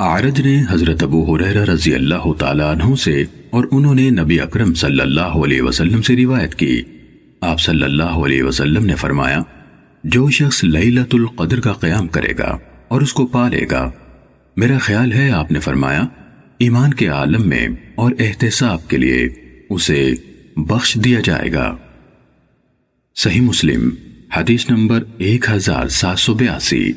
عارج نے حضرت ابو حریرہ رضی اللہ تعالیٰ عنہ سے اور انہوں نے نبی اکرم صلی اللہ علیہ وسلم سے روایت کی۔ آپ صلی اللہ علیہ وسلم نے فرمایا، جو شخص لیلت القدر کا قیام کرے گا اور اس کو پالے گا، میرا خیال ہے آپ نے فرمایا، ایمان کے عالم میں اور احتساب کے لیے اسے بخش دیا جائے گا۔ صحیح مسلم، حدیث نمبر ایک ہزار سات سو بیاسی۔